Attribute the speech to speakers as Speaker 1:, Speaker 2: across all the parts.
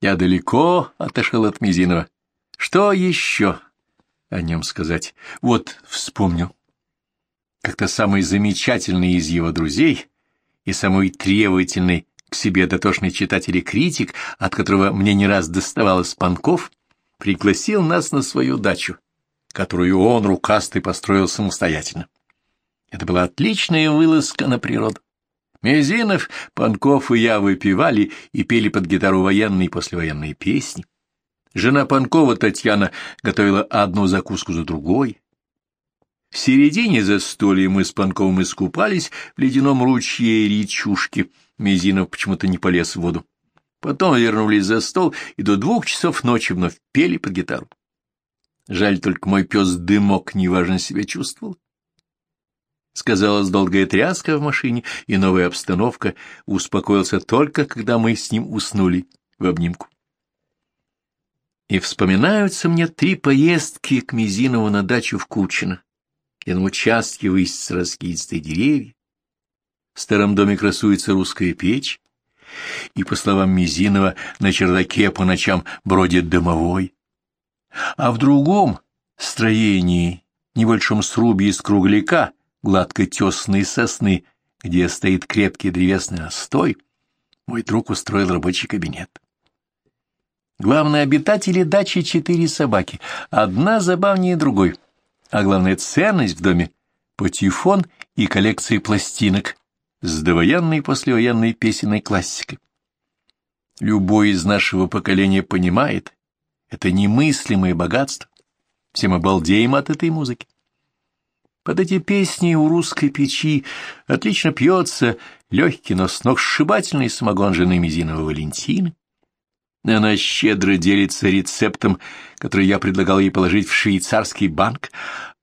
Speaker 1: Я далеко отошел от Мизинова. Что еще о нем сказать? Вот вспомнил. Как-то самый замечательный из его друзей и самый требовательный к себе дотошный читатель и критик, от которого мне не раз доставалось панков, пригласил нас на свою дачу, которую он рукастый построил самостоятельно. Это была отличная вылазка на природу. Мезинов, Панков и я выпивали и пели под гитару военные и послевоенные песни. Жена Панкова, Татьяна, готовила одну закуску за другой. В середине застолья мы с Панковым искупались в ледяном ручье речушки. Мизинов почему-то не полез в воду. Потом вернулись за стол и до двух часов ночи вновь пели под гитару. Жаль только мой пес Дымок неважно себя чувствовал. Сказалась долгая тряска в машине и новая обстановка, успокоился только, когда мы с ним уснули в обнимку. И вспоминаются мне три поездки к Мизинову на дачу в Кучино, где на участке высятся раскидистые деревья. В старом доме красуется русская печь, и, по словам Мизинова, на чердаке по ночам бродит домовой. А в другом строении, небольшом срубе из кругляка, гладко тесной сосны, где стоит крепкий древесный остой, мой друг устроил рабочий кабинет. Главные обитатели дачи — четыре собаки, одна забавнее другой, а главная ценность в доме — патефон и коллекции пластинок с довоенной и послевоенной песенной классикой. Любой из нашего поколения понимает, это немыслимое богатство. Все мы балдеем от этой музыки. Под эти песни у русской печи отлично пьется легкий, но сногсшибательный самогон жены Мизинова Валентины. Она щедро делится рецептом, который я предлагал ей положить в швейцарский банк,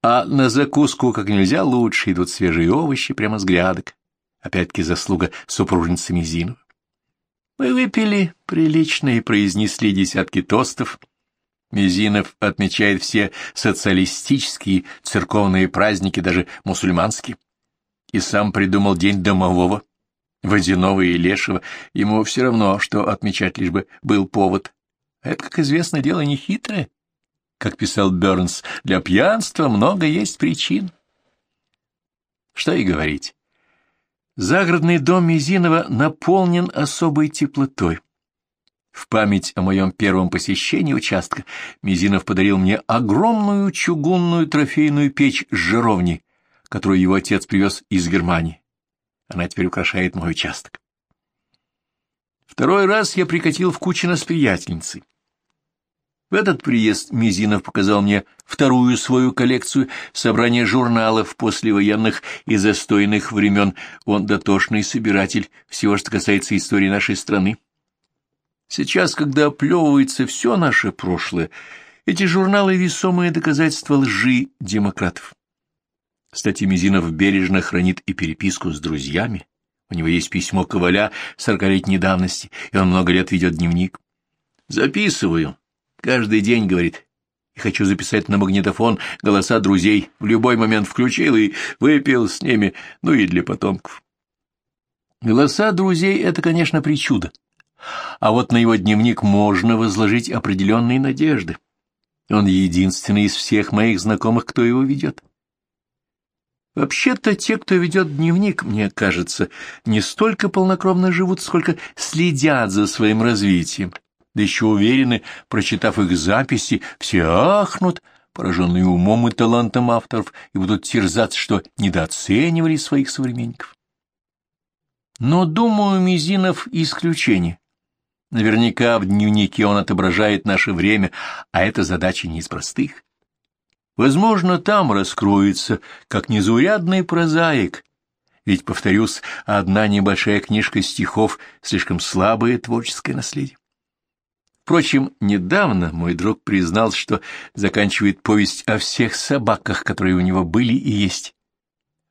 Speaker 1: а на закуску как нельзя лучше идут свежие овощи прямо с грядок. Опять-таки заслуга супружницы Мизинова. Мы выпили прилично и произнесли десятки тостов. Мизинов отмечает все социалистические церковные праздники, даже мусульманские. И сам придумал День домового. Водяного и Лешего, ему все равно, что отмечать лишь бы был повод. А это, как известно, дело нехитрое. Как писал Бернс, для пьянства много есть причин. Что и говорить. Загородный дом Мизинова наполнен особой теплотой. В память о моем первом посещении участка Мизинов подарил мне огромную чугунную трофейную печь с жаровней, которую его отец привез из Германии. Она теперь украшает мой участок. Второй раз я прикатил в Кучино с приятельницей. В этот приезд Мизинов показал мне вторую свою коллекцию собрания журналов послевоенных и застойных времен. Он дотошный собиратель всего, что касается истории нашей страны. Сейчас, когда оплевывается все наше прошлое, эти журналы — весомые доказательства лжи демократов. Кстати, Мизинов бережно хранит и переписку с друзьями. У него есть письмо Коваля сорокалетней давности, и он много лет ведет дневник. «Записываю. Каждый день, — говорит, — и хочу записать на магнитофон голоса друзей. В любой момент включил и выпил с ними, ну и для потомков». Голоса друзей — это, конечно, причуда. А вот на его дневник можно возложить определенные надежды. Он единственный из всех моих знакомых, кто его ведет. Вообще-то те, кто ведет дневник, мне кажется, не столько полнокровно живут, сколько следят за своим развитием. Да еще уверены, прочитав их записи, все ахнут, пораженные умом и талантом авторов, и будут терзаться, что недооценивали своих современников. Но, думаю, Мизинов исключение. Наверняка в дневнике он отображает наше время, а эта задача не из простых. Возможно, там раскроется, как незаурядный прозаик, ведь, повторюсь, одна небольшая книжка стихов — слишком слабое творческое наследие. Впрочем, недавно мой друг признал, что заканчивает повесть о всех собаках, которые у него были и есть.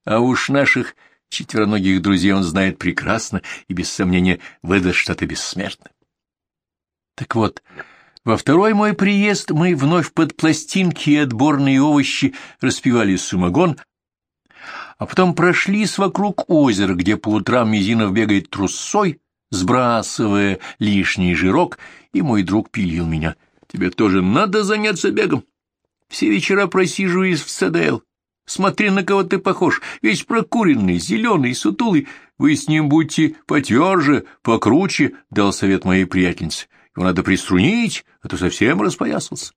Speaker 1: А уж наших четвероногих друзей он знает прекрасно и, без сомнения, выдаст что-то бессмертное. Так вот, во второй мой приезд мы вновь под пластинки и отборные овощи распивали сумагон, а потом прошлись вокруг озера, где по утрам Мизинов бегает трусой, сбрасывая лишний жирок, и мой друг пилил меня. Тебе тоже надо заняться бегом. Все вечера просиживаюсь в ЦДЛ. Смотри, на кого ты похож, весь прокуренный, зеленый, сутулый. Вы с ним будьте потверже, покруче, — дал совет моей приятельнице. Его надо приструнить, а то совсем распоясался.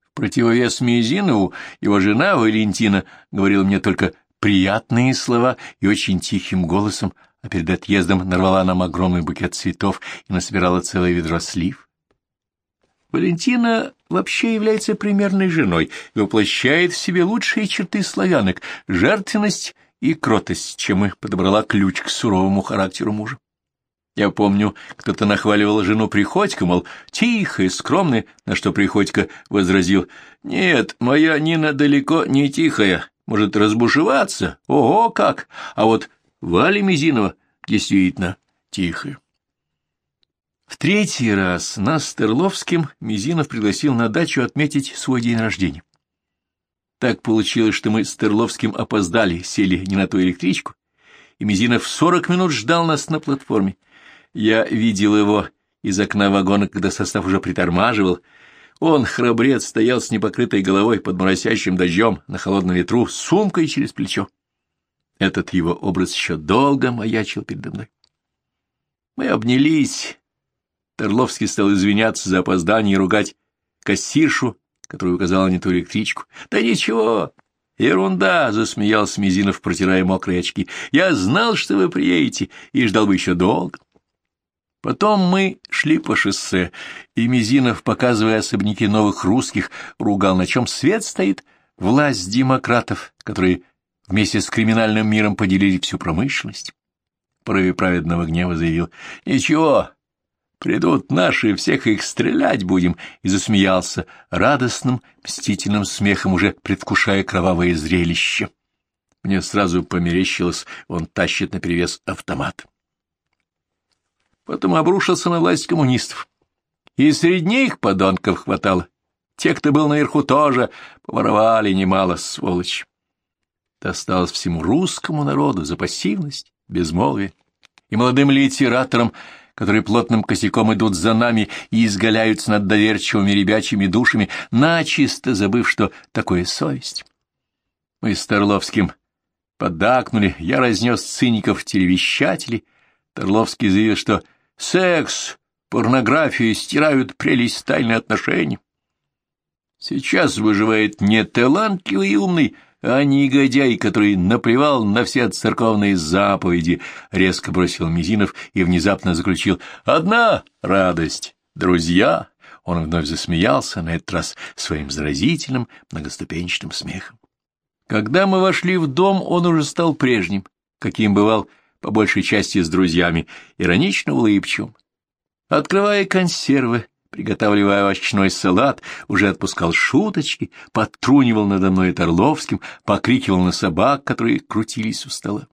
Speaker 1: В противовес Мизинову его жена Валентина говорила мне только приятные слова и очень тихим голосом, а перед отъездом нарвала нам огромный букет цветов и насобирала целое ведро слив. Валентина вообще является примерной женой и воплощает в себе лучшие черты славянок — жертвенность и кротость, чем и подобрала ключ к суровому характеру мужа. Я помню, кто-то нахваливал жену Приходько, мол, тихая, скромная, на что Приходько возразил, «Нет, моя Нина далеко не тихая, может разбушеваться, ого как, а вот Валя Мизинова действительно тихая». В третий раз нас с Терловским Мизинов пригласил на дачу отметить свой день рождения. Так получилось, что мы с Терловским опоздали, сели не на ту электричку, и Мизинов сорок минут ждал нас на платформе. Я видел его из окна вагона, когда состав уже притормаживал. Он, храбрец, стоял с непокрытой головой под моросящим дождем на холодном ветру с сумкой через плечо. Этот его образ еще долго маячил передо мной. Мы обнялись. Торловский стал извиняться за опоздание и ругать кассиршу, которая указала не ту электричку. — Да ничего, ерунда, — засмеялся Мизинов, протирая мокрые очки. — Я знал, что вы приедете, и ждал бы еще долго. Потом мы шли по шоссе, и Мизинов, показывая особняки новых русских, ругал, на чем свет стоит, власть демократов, которые вместе с криминальным миром поделили всю промышленность. Порыве праведного гнева заявил, «Ничего, придут наши, всех их стрелять будем», и засмеялся радостным, мстительным смехом, уже предвкушая кровавое зрелище. Мне сразу померещилось, он тащит наперевес автомат потом обрушился на власть коммунистов. И среди них подонков хватало. Те, кто был наверху, тоже поворовали немало, сволочь. Досталось всему русскому народу за пассивность, безмолвие, и молодым литераторам, которые плотным косяком идут за нами и изгаляются над доверчивыми ребячими душами, начисто забыв, что такое совесть. Мы с Торловским поддакнули, я разнес циников телевещателей, Торловский заявил, что Секс, порнография стирают прелесть тайны отношений. Сейчас выживает не талантливый и умный, а негодяй, который наплевал на все церковные заповеди, резко бросил Мизинов и внезапно заключил «Одна радость, друзья!» Он вновь засмеялся, на этот раз своим заразительным многоступенчатым смехом. Когда мы вошли в дом, он уже стал прежним, каким бывал по большей части с друзьями, иронично улыбчивым. Открывая консервы, приготавливая овощной салат, уже отпускал шуточки, подтрунивал надо мной Торловским, покрикивал на собак, которые крутились у стола.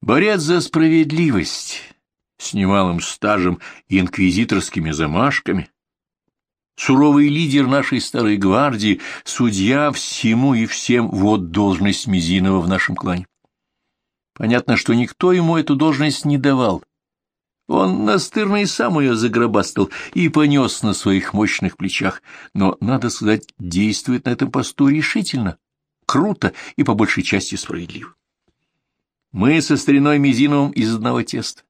Speaker 1: Борец за справедливость с немалым стажем и инквизиторскими замашками, суровый лидер нашей старой гвардии, судья всему и всем, вот должность Мизинова в нашем клане. Понятно, что никто ему эту должность не давал. Он настырно и сам ее загробастал и понес на своих мощных плечах, но, надо сказать, действует на этом посту решительно, круто и по большей части справедливо. Мы со стариной Мизиновым из одного теста.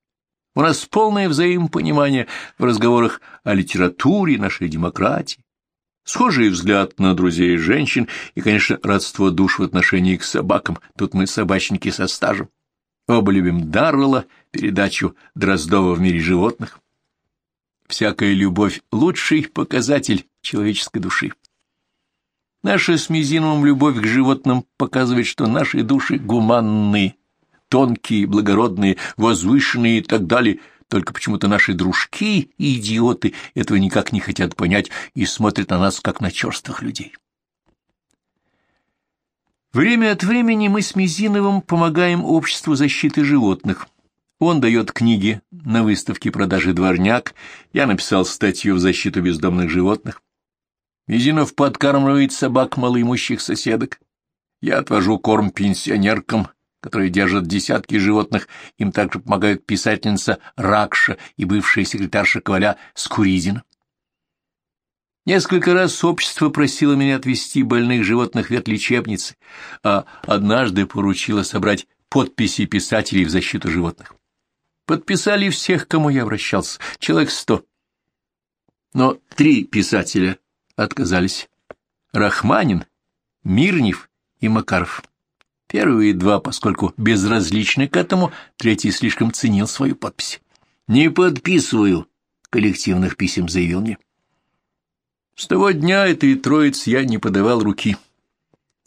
Speaker 1: У нас полное взаимопонимание в разговорах о литературе, нашей демократии, схожий взгляд на друзей и женщин и, конечно, родство душ в отношении к собакам. Тут мы собачники со стажем. Оба любим Даррелла, передачу Дроздова в мире животных. Всякая любовь — лучший показатель человеческой души. Наша с Мизиновым любовь к животным показывает, что наши души гуманные, тонкие, благородные, возвышенные и так далее, только почему-то наши дружки и идиоты этого никак не хотят понять и смотрят на нас, как на черствых людей. Время от времени мы с Мизиновым помогаем обществу защиты животных. Он дает книги на выставке продажи «Дворняк», я написал статью в защиту бездомных животных. Мизинов подкармливает собак малоимущих соседок. Я отвожу корм пенсионеркам, которые держат десятки животных, им также помогают писательница Ракша и бывшая секретарша Коваля Скуридина. Несколько раз общество просило меня отвезти больных животных в ветлечебницы, а однажды поручило собрать подписи писателей в защиту животных. Подписали всех, кому я обращался, человек сто. Но три писателя отказались. Рахманин, Мирнев и Макаров. Первые два, поскольку безразличны к этому, третий слишком ценил свою подпись. «Не подписываю», — коллективных писем заявил мне. С того дня этой троиц я не подавал руки.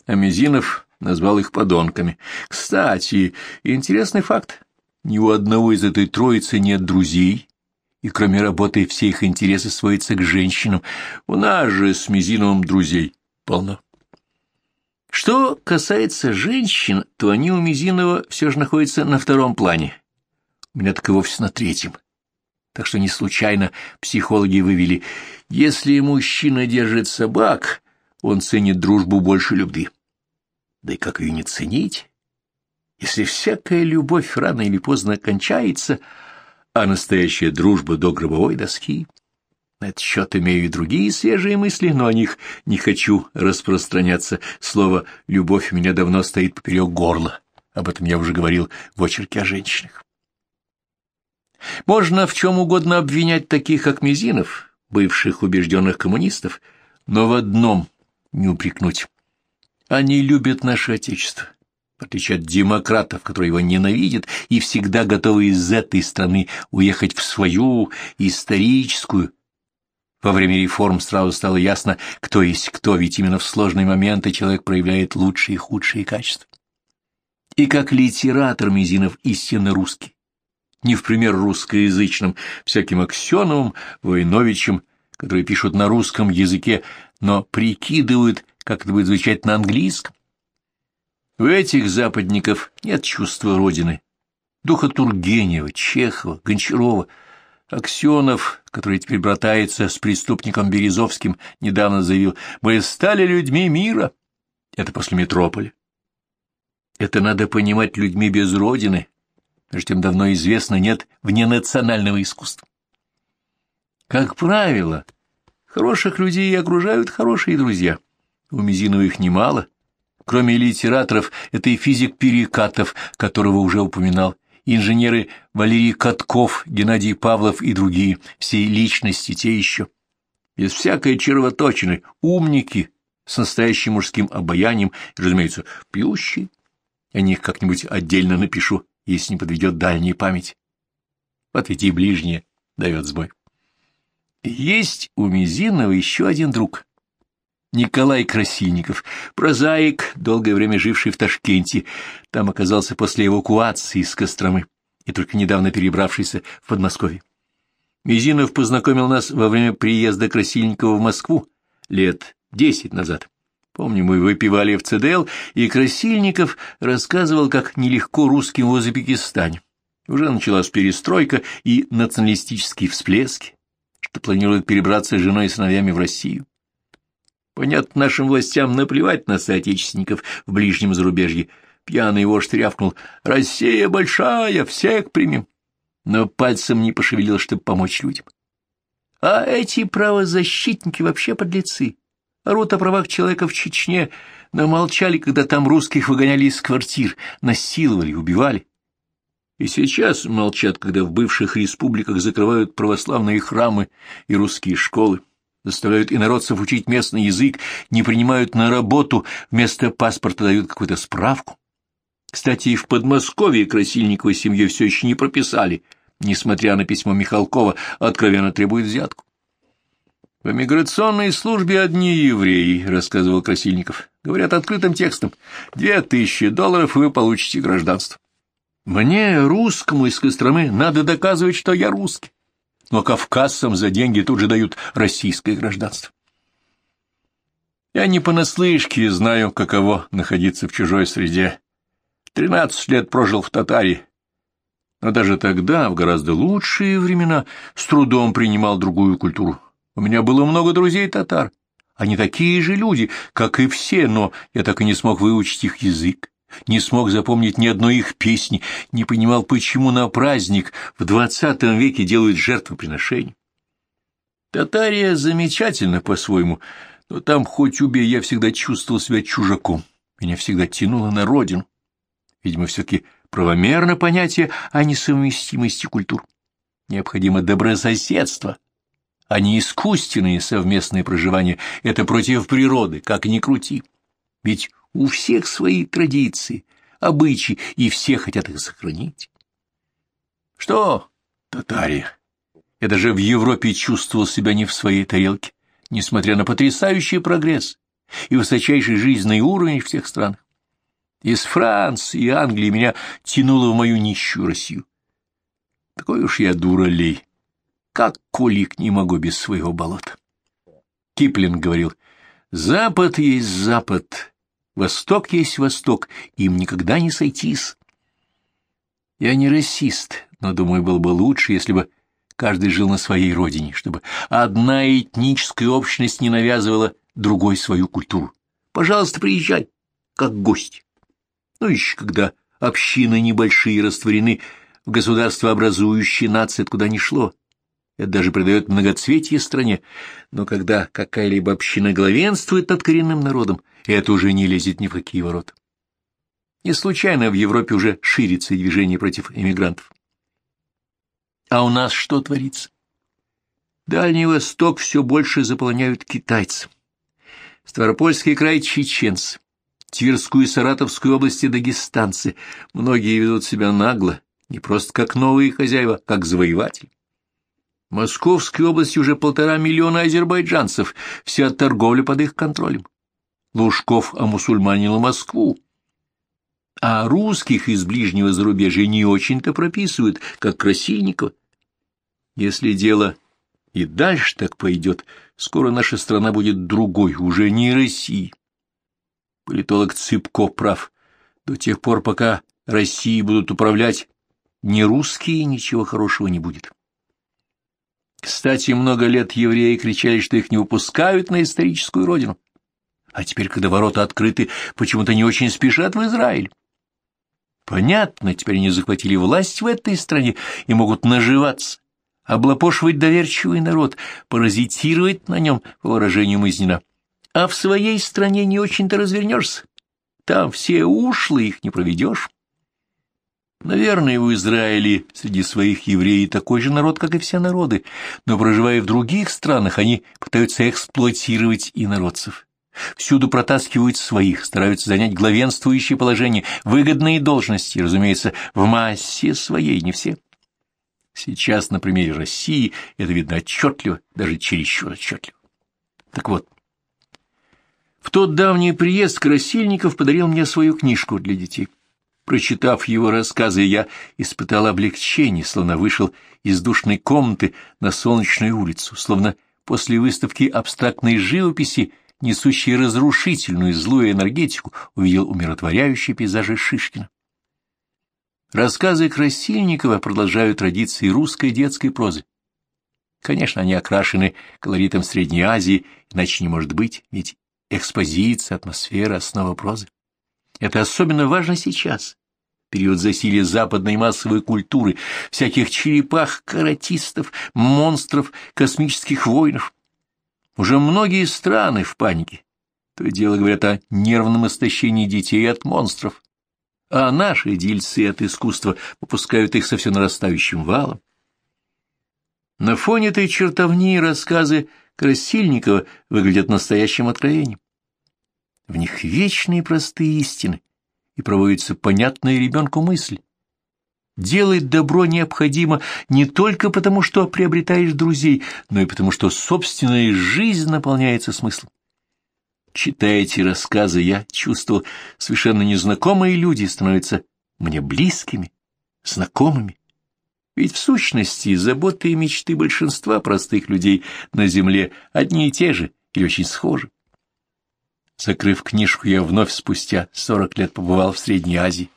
Speaker 1: А Мизинов назвал их подонками. Кстати, интересный факт. Ни у одного из этой троицы нет друзей, и кроме работы все их интересы сводятся к женщинам. У нас же с Мизиновым друзей полно. Что касается женщин, то они у Мизинова все же находятся на втором плане. У меня так и вовсе на третьем. Так что не случайно психологи вывели, если мужчина держит собак, он ценит дружбу больше любви. Да и как ее не ценить, если всякая любовь рано или поздно кончается, а настоящая дружба до гробовой доски? На этот счет имею и другие свежие мысли, но о них не хочу распространяться. Слово «любовь» у меня давно стоит поперек горла. Об этом я уже говорил в очерке о женщинах. Можно в чем угодно обвинять таких, как Мизинов, бывших убежденных коммунистов, но в одном не упрекнуть. Они любят наше Отечество, в отличие от демократов, которые его ненавидят и всегда готовы из этой страны уехать в свою историческую, во время реформ сразу стало ясно, кто есть кто, ведь именно в сложные моменты человек проявляет лучшие и худшие качества. И как литератор Мизинов истинно русский, не в пример русскоязычным, всяким Аксеновым, Войновичем, которые пишут на русском языке, но прикидывают, как это будет звучать на английском. У этих западников нет чувства Родины, духа Тургенева, Чехова, Гончарова — Аксенов, который теперь братается с преступником Березовским, недавно заявил, «Мы стали людьми мира». Это после метрополя. Это надо понимать людьми без родины, между тем давно известно, нет вненационального искусства. Как правило, хороших людей окружают хорошие друзья. У Мизинова их немало. Кроме литераторов, это и физик Перекатов, которого уже упоминал, инженеры Валерий Катков, Геннадий Павлов и другие, все личности те еще. Без всякой червоточины, умники с настоящим мужским обаянием и, разумеется, пьющие. О них как-нибудь отдельно напишу, если не подведет дальняя память. Вот ведь и ближнее дает сбой. Есть у Мизинова еще один друг. Николай Красильников, прозаик, долгое время живший в Ташкенте, там оказался после эвакуации из Костромы и только недавно перебравшийся в Подмосковье. Мизинов познакомил нас во время приезда Красильникова в Москву лет десять назад. Помню, мы выпивали в ЦДЛ, и Красильников рассказывал, как нелегко русским в Узбекистане. Уже началась перестройка и националистические всплески, что планирует перебраться с женой и сыновьями в Россию. Понятно, нашим властям наплевать на соотечественников в ближнем зарубежье. Пьяный вождь рявкнул «Россия большая, всех примем!» Но пальцем не пошевелил, чтобы помочь людям. А эти правозащитники вообще подлецы. Орут о правах человека в Чечне, но молчали, когда там русских выгоняли из квартир, насиловали, убивали. И сейчас молчат, когда в бывших республиках закрывают православные храмы и русские школы заставляют инородцев учить местный язык, не принимают на работу, вместо паспорта дают какую-то справку. Кстати, и в Подмосковье Красильниковой семьей все еще не прописали, несмотря на письмо Михалкова, откровенно требует взятку. «В эмиграционной службе одни евреи», — рассказывал Красильников. «Говорят открытым текстом. Две тысячи долларов, и вы получите гражданство». «Мне, русскому из Костромы, надо доказывать, что я русский но кавказцам за деньги тут же дают российское гражданство. Я не понаслышке знаю, каково находиться в чужой среде. Тринадцать лет прожил в Татаре, но даже тогда, в гораздо лучшие времена, с трудом принимал другую культуру. У меня было много друзей-татар. Они такие же люди, как и все, но я так и не смог выучить их язык. не смог запомнить ни одной их песни, не понимал, почему на праздник в двадцатом веке делают жертвоприношение. Татария замечательно по-своему, но там хоть убей, я всегда чувствовал себя чужаком. Меня всегда тянуло на родину. Видимо, все-таки правомерно понятие о несовместимости культур. Необходимо добрососедство, а не искусственные совместные проживания. Это против природы, как ни крути. Ведь у всех свои традиции, обычаи, и все хотят их сохранить. Что, татария? Я даже в Европе чувствовал себя не в своей тарелке, несмотря на потрясающий прогресс и высочайший жизненный уровень всех стран. Из Франции и Англии меня тянуло в мою нищую Россию. Такой уж я дуралей. Как кулик не могу без своего болота. Киплинг говорил, «Запад есть Запад, Восток есть Восток, им никогда не сойтись». Я не расист, но, думаю, было бы лучше, если бы каждый жил на своей родине, чтобы одна этническая общность не навязывала другой свою культуру. Пожалуйста, приезжай, как гость. Ну, еще когда общины небольшие растворены в государствообразующие нации, откуда ни шло. Это даже придает многоцветие стране. Но когда какая-либо община главенствует над коренным народом, это уже не лезет ни в какие ворота. Не случайно в Европе уже ширится движение против эмигрантов. А у нас что творится? Дальний Восток все больше заполняют китайцы. Ставропольский край — чеченцы. Тверскую и Саратовскую области дагестанцы. Многие ведут себя нагло, не просто как новые хозяева, как завоеватели. Московской области уже полтора миллиона азербайджанцев, вся торговля под их контролем. Лужков омусульманил Москву. А русских из ближнего зарубежья не очень-то прописывают, как Красильников. Если дело и дальше так пойдет, скоро наша страна будет другой, уже не Россией. Политолог Цыпко прав. До тех пор, пока Россией будут управлять не русские, ничего хорошего не будет. Кстати, много лет евреи кричали, что их не выпускают на историческую родину. А теперь, когда ворота открыты, почему-то не очень спешат в Израиль. Понятно, теперь они захватили власть в этой стране и могут наживаться, облапошивать доверчивый народ, паразитировать на нем, по выражению Мызнина. А в своей стране не очень-то развернешься. Там все ушлы, их не проведешь. Наверное, в Израиле среди своих евреев такой же народ, как и все народы, но, проживая в других странах, они пытаются эксплуатировать инородцев. Всюду протаскивают своих, стараются занять главенствующее положение, выгодные должности, разумеется, в массе своей, не все. Сейчас на примере России это видно отчетливо, даже чересчур отчетливо. Так вот, в тот давний приезд Красильников подарил мне свою книжку для детей. Прочитав его рассказы, я испытал облегчение, словно вышел из душной комнаты на солнечную улицу, словно после выставки абстрактной живописи, несущей разрушительную злую энергетику, увидел умиротворяющие пейзажи Шишкина. Рассказы Красильникова продолжают традиции русской детской прозы. Конечно, они окрашены колоритом Средней Азии, иначе не может быть, ведь экспозиция, атмосфера, основа прозы. Это особенно важно сейчас, период засилия западной массовой культуры, всяких черепах, каратистов, монстров, космических воинов. Уже многие страны в панике. То и дело говорят о нервном истощении детей от монстров, а наши дельцы от искусства попускают их со все нарастающим валом. На фоне этой чертовни рассказы Красильникова выглядят настоящим откровением. В них вечные простые истины, и проводится понятная ребенку мысль. Делать добро необходимо не только потому, что приобретаешь друзей, но и потому, что собственная жизнь наполняется смыслом. Читая эти рассказы, я чувствовал, совершенно незнакомые люди становятся мне близкими, знакомыми. Ведь в сущности заботы и мечты большинства простых людей на земле одни и те же или очень схожи. Закрыв книжку, я вновь спустя сорок лет побывал в Средней Азии.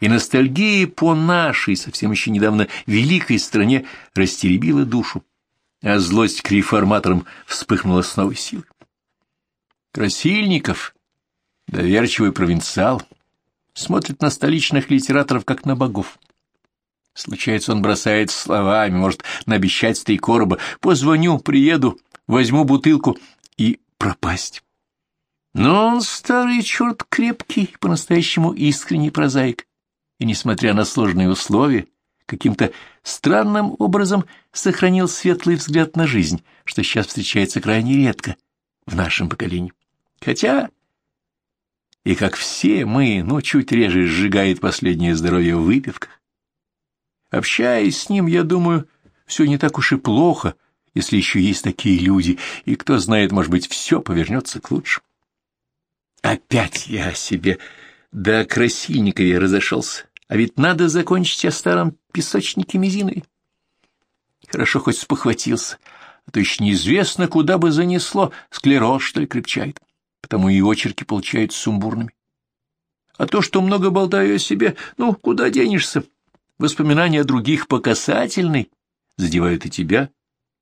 Speaker 1: И ностальгия по нашей, совсем еще недавно великой стране, растеребила душу, а злость к реформаторам вспыхнула с новой силой. Красильников, доверчивый провинциал, смотрит на столичных литераторов, как на богов. Случается, он бросает словами, может наобещать три короба «позвоню, приеду, возьму бутылку» и пропасть. Но он старый черт крепкий, по-настоящему искренний прозаик, и, несмотря на сложные условия, каким-то странным образом сохранил светлый взгляд на жизнь, что сейчас встречается крайне редко в нашем поколении. Хотя, и как все мы, но чуть реже сжигает последнее здоровье в выпивках. Общаясь с ним, я думаю, все не так уж и плохо, если еще есть такие люди, и кто знает, может быть, все повернется к лучшему. Опять я о себе до Красильникове разошелся, а ведь надо закончить о старом песочнике Мизиной. Хорошо хоть спохватился, а то еще неизвестно, куда бы занесло, склероз, что ли, крепчает, потому и очерки получаются сумбурными. А то, что много болтаю о себе, ну, куда денешься? Воспоминания о других по задевают и тебя.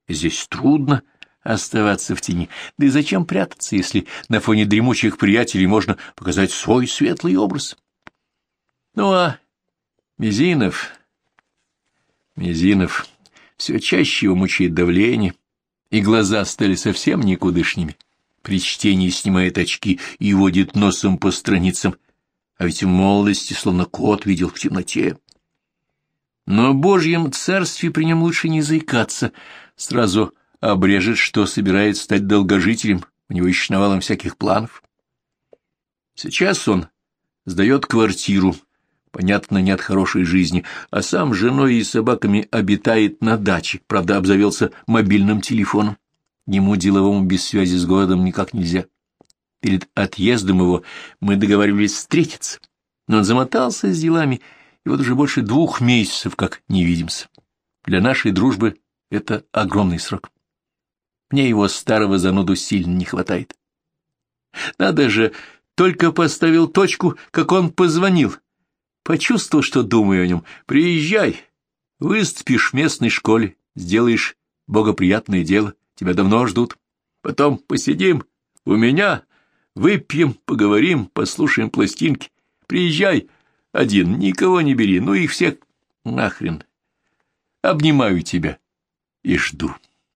Speaker 1: Здесь трудно оставаться в тени. Да и зачем прятаться, если на фоне дремучих приятелей можно показать свой светлый образ? Ну а Мизинов... Мизинов... Все чаще его мучает давление, и глаза стали совсем никудышними. При чтении снимает очки и водит носом по страницам, а ведь в молодости словно кот видел в темноте. Но о Божьем царстве при нем лучше не заикаться, сразу обрежет, что собирает стать долгожителем, у него еще навалом всяких планов. Сейчас он сдает квартиру, понятно, не от хорошей жизни, а сам с женой и собаками обитает на даче, правда, обзавелся мобильным телефоном. Ему деловому без связи с городом никак нельзя. Перед отъездом его мы договаривались встретиться, но он замотался с делами, и вот уже больше двух месяцев как не видимся. Для нашей дружбы это огромный срок. Мне его старого зануду сильно не хватает. Надо же, только поставил точку, как он позвонил. Почувствовал, что думаю о нем. Приезжай, выступишь в местной школе, сделаешь богоприятное дело. Тебя давно ждут. Потом посидим у меня, выпьем, поговорим, послушаем пластинки. Приезжай один, никого не бери, ну их всех нахрен. Обнимаю тебя и жду.